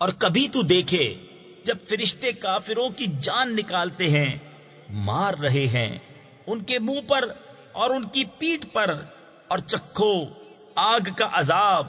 اور کبھی تو دیکھے جب فرشتے کافروں کی جان نکالتے ہیں، مار رہے ہیں، ان کے منہ پر اور ان کی پیٹ پر اور چکھو آگ کا عذاب۔